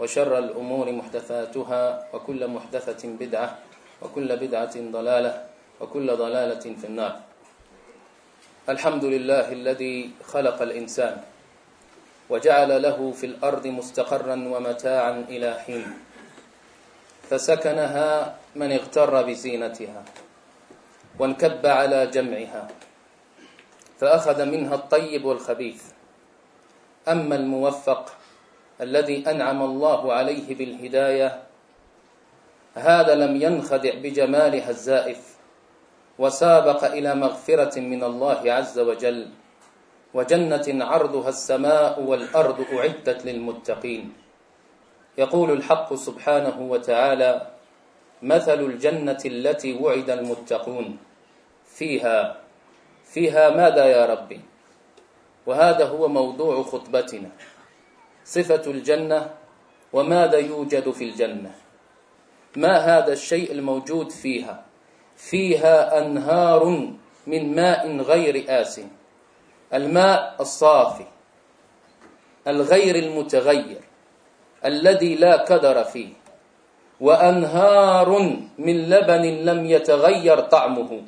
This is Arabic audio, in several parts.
وشر الأمور محدثاتها وكل محدثة بدعة وكل بدعة ضلالة وكل ضلالة في النار. الحمد لله الذي خلق الإنسان وجعل له في الأرض مستقرا ومتاعا إلى حين فسكنها من اغتر بزينتها وانكب على جمعها فأخذ منها الطيب والخبيث. أما الموفق الذي أنعم الله عليه بالهداية هذا لم ينخدع بجمالها الزائف وسابق إلى مغفرة من الله عز وجل وجنة عرضها السماء والأرض أعدت للمتقين. يقول الحق سبحانه وتعالى مثل الجنة التي وعد المتقون فيها فيها ماذا يا ربي؟ وهذا هو موضوع خطبتنا. صفة الجنة وماذا يوجد في الجنة ما هذا الشيء الموجود فيها فيها أنهار من ماء غير آس الماء الصافي الغير المتغير الذي لا كدر فيه وأنهار من لبن لم يتغير طعمه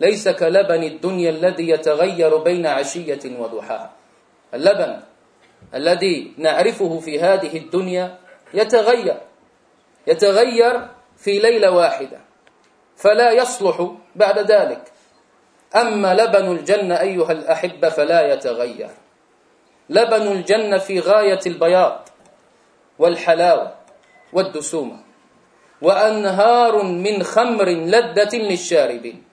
ليس كلبن الدنيا الذي يتغير بين عشية وضحاها اللبن الذي نعرفه في هذه الدنيا يتغير يتغير في ليلة واحدة فلا يصلح بعد ذلك. أما لبن الجنة أيها الأحبة فلا يتغير. لبن الجنة في غاية البياض والحلاوة والدسومة وأنهار من خمر لذة للشاربين.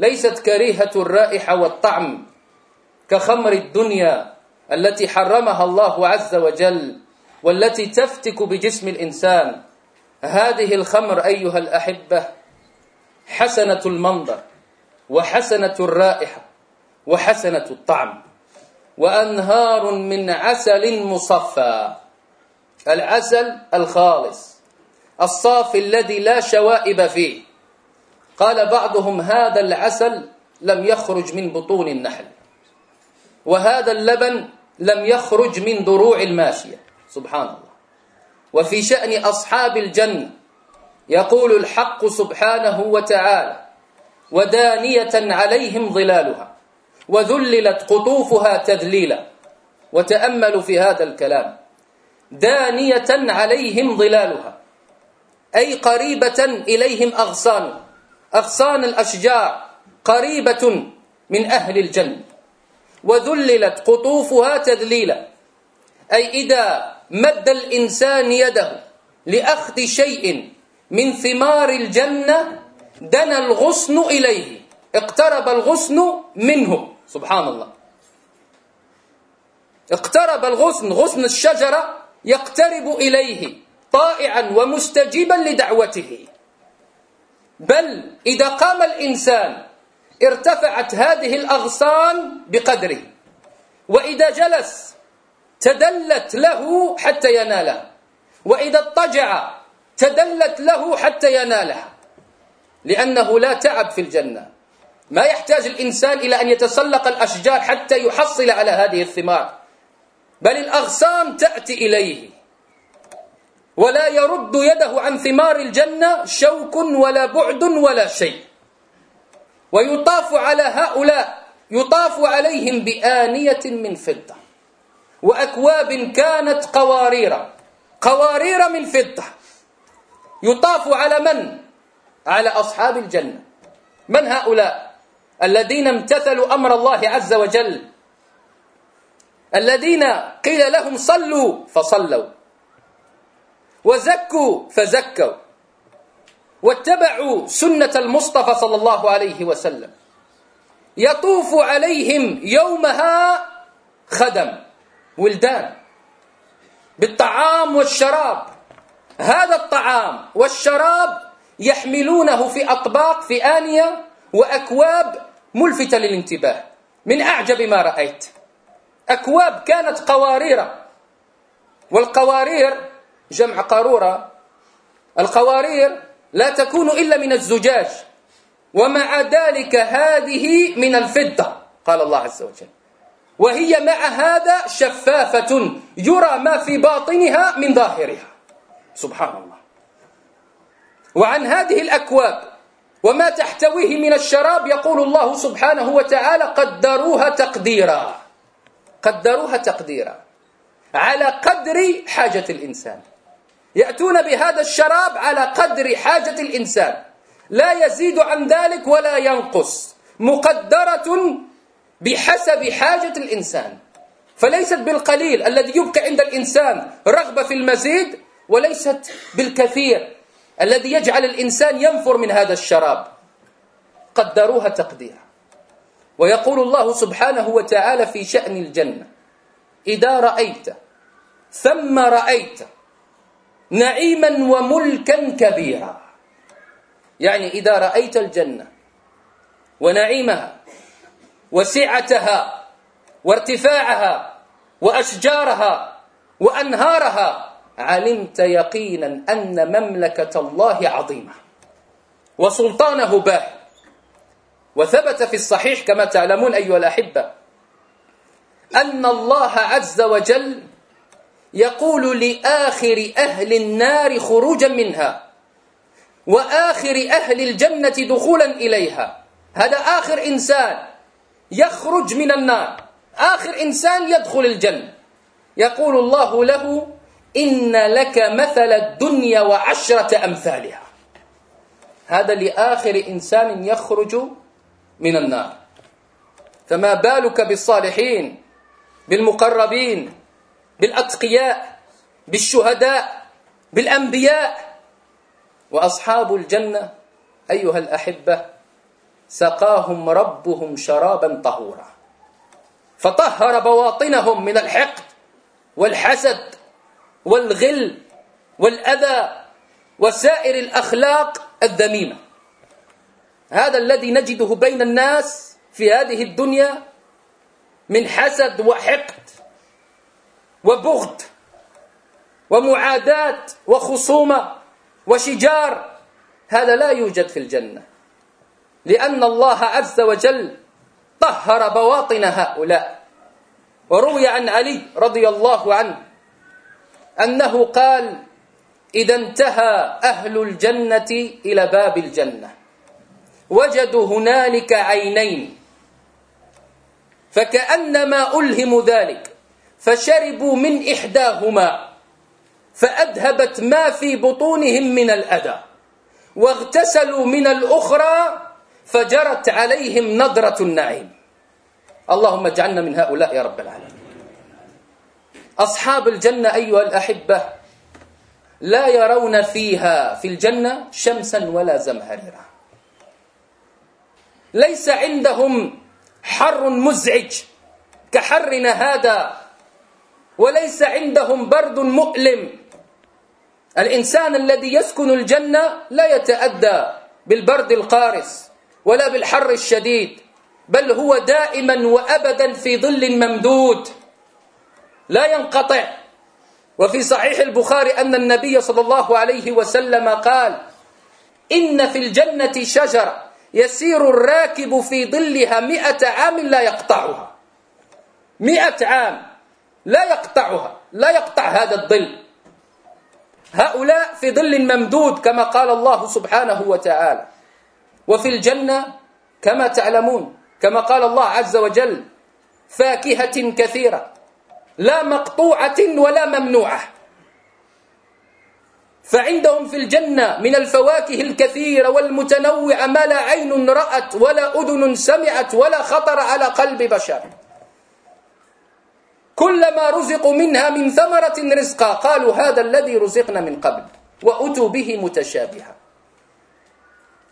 ليست كريهة الرائحة والطعم كخمر الدنيا التي حرمها الله عز وجل والتي تفتك بجسم الإنسان هذه الخمر أيها الأحبة حسنة المنظر وحسنة الرائحة وحسنة الطعم وأنهار من عسل مصفى العسل الخالص الصافي الذي لا شوائب فيه قال بعضهم هذا العسل لم يخرج من بطون النحل وهذا اللبن لم يخرج من ضروع الماشية. سبحان الله. وفي شأن أصحاب الجنة يقول الحق سبحانه وتعالى ودانية عليهم ظلالها وذللت قطوفها تذليلا وتأملوا في هذا الكلام دانية عليهم ظلالها أي قريبة إليهم أغصان أغصان الأشجار قريبة من أهل الجنة. وذللت قطوفها تذليلا. أي إذا مد الإنسان يده لأخذ شيء من ثمار الجنة دنا الغصن إليه. اقترب الغصن منه. سبحان الله. اقترب الغصن غصن الشجرة يقترب إليه طائعا ومستجيبا لدعوته. بل إذا قام الإنسان ارتفعت هذه الأغصان بقدره وإذا جلس تدلت له حتى ينالها وإذا اضطجع تدلت له حتى ينالها لأنه لا تعب في الجنة. ما يحتاج الإنسان إلى أن يتسلق الأشجار حتى يحصل على هذه الثمار بل الأغصان تأتي إليه. ولا يرد يده عن ثمار الجنة شوك ولا بعد ولا شيء. ويطاف على هؤلاء يطاف عليهم بآنية من فضة وأكواب كانت قوارير قوارير من فضة. يطاف على من؟ على أصحاب الجنة. من هؤلاء؟ الذين امتثلوا أمر الله عز وجل. الذين قيل لهم صلوا فصلوا. وزكوا فزكوا. واتبعوا سنة المصطفى صلى الله عليه وسلم. يطوف عليهم يومها خدم ولدان. بالطعام والشراب. هذا الطعام والشراب يحملونه في أطباق في آنية وأكواب ملفتة للانتباه. من أعجب ما رأيت. أكواب كانت قوارير. والقوارير جمع قارورة. القوارير لا تكون إلا من الزجاج. ومع ذلك هذه من الفضة قال الله عز وجل. وهي مع هذا شفافة يرى ما في باطنها من ظاهرها. سبحان الله. وعن هذه الأكواب وما تحتويه من الشراب يقول الله سبحانه وتعالى قدروها تقديرا. قدروها تقديرا. على قدر حاجة الإنسان. يأتون بهذا الشراب على قدر حاجة الإنسان. لا يزيد عن ذلك ولا ينقص. مقدرة بحسب حاجة الإنسان. فليست بالقليل الذي يبقى عند الإنسان رغبة في المزيد وليست بالكثير الذي يجعل الإنسان ينفر من هذا الشراب. قدروها تقديرا. ويقول الله سبحانه وتعالى في شأن الجنة إذا رأيت ثم رأيت نعيما وملكا كبيرا. يعني إذا رأيت الجنة ونعيمها وسعتها وارتفاعها وأشجارها وأنهارها علمت يقينا أن مملكة الله عظيمة وسلطانه باهي وثبت في الصحيح كما تعلمون أيها الأحبة أن الله عز وجل يقول لآخر أهل النار خروجا منها وآخر أهل الجنة دخولا إليها. هذا آخر إنسان يخرج من النار. آخر إنسان يدخل الجنة. يقول الله له إن لك مثل الدنيا وعشرة أمثالها. هذا لآخر إنسان يخرج من النار. فما بالك بالصالحين بالمقربين بالأتقياء بالشهداء بالأنبياء. وأصحاب الجنة أيها الأحبة سقاهم ربهم شرابا طهورا. فطهر بواطنهم من الحقد والحسد والغل والأذى وسائر الأخلاق الذميمة. هذا الذي نجده بين الناس في هذه الدنيا من حسد وحقد. وبغض ومعاداة وخصومة وشجار هذا لا يوجد في الجنة. لأن الله عز وجل طهر بواطن هؤلاء. وروي عن علي رضي الله عنه أنه قال إذا انتهى أهل الجنة إلى باب الجنة. وجدوا هنالك عينين. فكأنما ألهم ذلك. فشربوا من إحداهما فأذهبت ما في بطونهم من الأذى واغتسلوا من الأخرى فجرت عليهم نضرة النعيم اللهم اجعلنا من هؤلاء يا رب العالمين أصحاب الجنة أيها الأحبة لا يرون فيها في الجنة شمسا ولا زمهريرا ليس عندهم حر مزعج كحرنا هذا وليس عندهم برد مؤلم. الإنسان الذي يسكن الجنة لا يتأدى بالبرد القارس ولا بالحر الشديد بل هو دائما وأبدا في ظل ممدود لا ينقطع. وفي صحيح البخاري أن النبي صلى الله عليه وسلم قال إن في الجنة شجرة يسير الراكب في ظلها مئة عام لا يقطعها. مئة عام. لا يقطعها لا يقطع هذا الظل. هؤلاء في ظل ممدود كما قال الله سبحانه وتعالى. وفي الجنة كما تعلمون كما قال الله عز وجل فاكهة كثيرة لا مقطوعة ولا ممنوعة. فعندهم في الجنة من الفواكه الكثيرة والمتنوعة ما لا عين رأت ولا أذن سمعت ولا خطر على قلب بشر. كلما رزقوا منها من ثمرة رزقا قالوا هذا الذي رزقنا من قبل وأتوا به متشابها.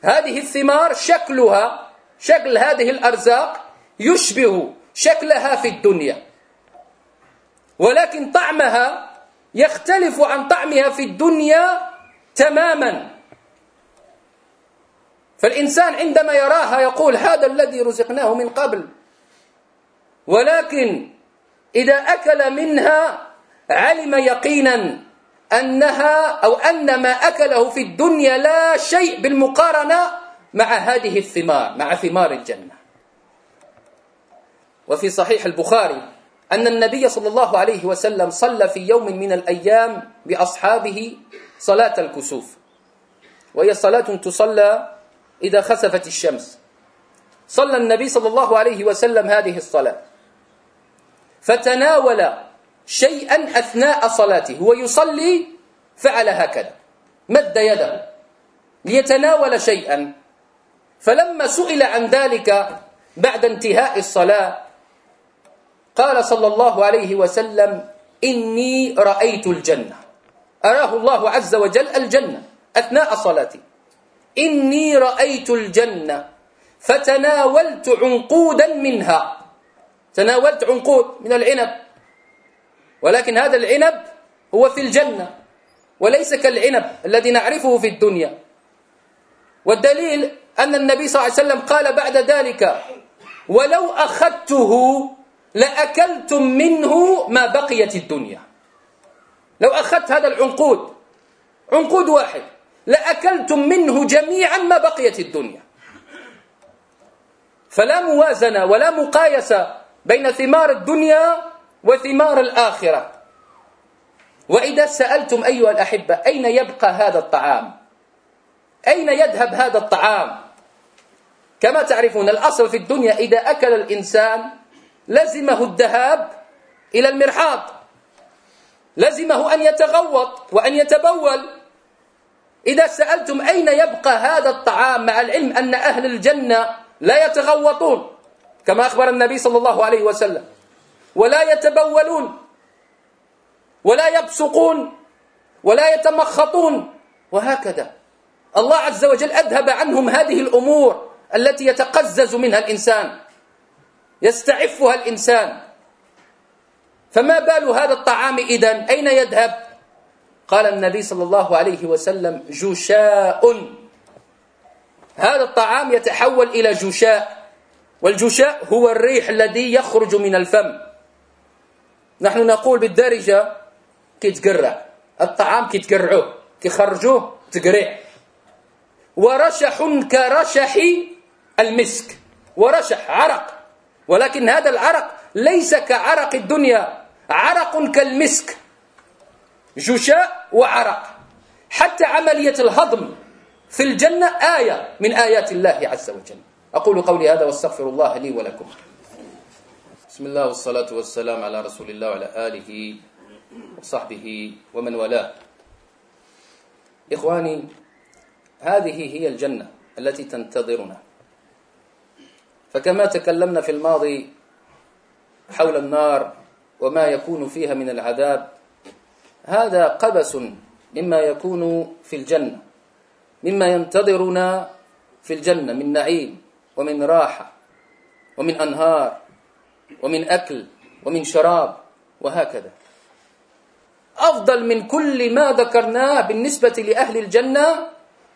هذه الثمار شكلها شكل هذه الأرزاق يشبه شكلها في الدنيا. ولكن طعمها يختلف عن طعمها في الدنيا تماما. فالإنسان عندما يراها يقول هذا الذي رزقناه من قبل. ولكن إذا أكل منها علم يقينا أنها أو أن ما أكله في الدنيا لا شيء بالمقارنة مع هذه الثمار مع ثمار الجنة. وفي صحيح البخاري أن النبي صلى الله عليه وسلم صلى في يوم من الأيام بأصحابه صلاة الكسوف. وهي صلاة تصلى إذا خسفت الشمس. صلى النبي صلى الله عليه وسلم هذه الصلاة. فتناول شيئا أثناء صلاته هو يصلي فعل هكذا مد يده ليتناول شيئا. فلما سئل عن ذلك بعد انتهاء الصلاة قال صلى الله عليه وسلم إني رأيت الجنة أراه الله عز وجل الجنة أثناء صلاتي إني رأيت الجنة فتناولت عنقودا منها. تناولت عنقود من العنب. ولكن هذا العنب هو في الجنة وليس كالعنب الذي نعرفه في الدنيا. والدليل أن النبي صلى الله عليه وسلم قال بعد ذلك ولو أخذته لأكلتم منه ما بقيت الدنيا. لو أخذت هذا العنقود عنقود واحد لأكلتم منه جميعا ما بقيت الدنيا. فلا موازنة ولا مقايسة بين ثمار الدنيا وثمار الآخرة. وإذا سألتم أيها الأحبة أين يبقى هذا الطعام؟ أين يذهب هذا الطعام؟ كما تعرفون الأصل في الدنيا إذا أكل الإنسان لزمه الذهاب إلى المرحاض. لزمه أن يتغوط وأن يتبول. إذا سألتم أين يبقى هذا الطعام مع العلم أن أهل الجنة لا يتغوطون. كما أخبر النبي صلى الله عليه وسلم. ولا يتبولون ولا يبصقون ولا يتمخطون. وهكذا. الله عز وجل أذهب عنهم هذه الأمور التي يتقزز منها الإنسان يستعفها الإنسان. فما بال هذا الطعام إذن؟ أين يذهب؟ قال النبي صلى الله عليه وسلم جشاء. هذا الطعام يتحول إلى جشاء. والجشاء هو الريح الذي يخرج من الفم. نحن نقول بالدارجة كي تقرع الطعام كي تقرعوه كي خرجوه تقرع ورشح كرشح المسك. ورشح عرق. ولكن هذا العرق ليس كعرق الدنيا عرق كالمسك. جشاء وعرق. حتى عملية الهضم في الجنة آية من آيات الله عز وجل. أقول قولي هذا واستغفر الله لي ولكم. بسم الله والصلاة والسلام على رسول الله وعلى آله وصحبه ومن والاه. إخواني هذه هي الجنة التي تنتظرنا. فكما تكلمنا في الماضي حول النار وما يكون فيها من العذاب هذا قبس مما يكون في الجنة مما ينتظرنا في الجنة من نعيم. ومن راحة ومن أنهار ومن أكل ومن شراب وهكذا أفضل من كل ما ذكرناه بالنسبة لأهل الجنة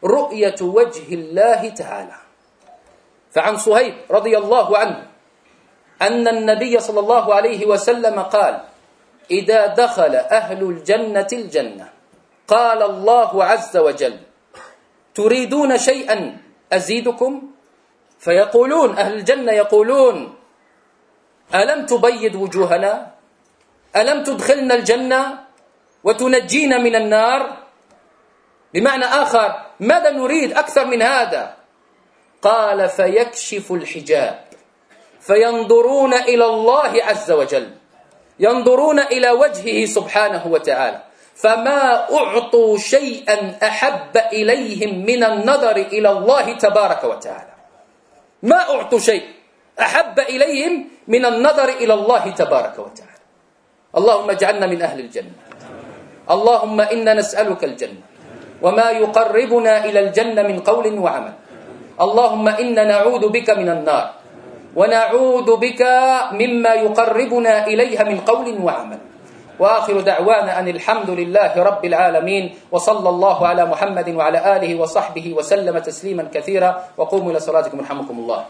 رؤية وجه الله تعالى فعن صهيب رضي الله عنه أن النبي صلى الله عليه وسلم قال إذا دخل أهل الجنة الجنة قال الله عز وجل تريدون شيئا أزيدكم فيقولون أهل الجنة يقولون ألم تبيض وجوهنا؟ ألم تدخلنا الجنة وتنجينا من النار؟ بمعنى آخر ماذا نريد أكثر من هذا؟ قال فيكشف الحجاب. فينظرون إلى الله عز وجل. ينظرون إلى وجهه سبحانه وتعالى. فما أعطوا شيئا أحب إليهم من النظر إلى الله تبارك وتعالى. ما أعطوا شيء. أحب إليهم من النظر إلى الله تبارك وتعالى. اللهم اجعلنا من أهل الجنة. اللهم إنا نسألك الجنة. وما يقربنا إلى الجنة من قول وعمل. اللهم إنا نعوذ بك من النار. ونعوذ بك مما يقربنا إليها من قول وعمل. وآخر دعوانا أن الحمد لله رب العالمين وصلى الله على محمد وعلى آله وصحبه وسلم تسليما كثيرا وقوموا إلى صلاتكم رحمكم الله.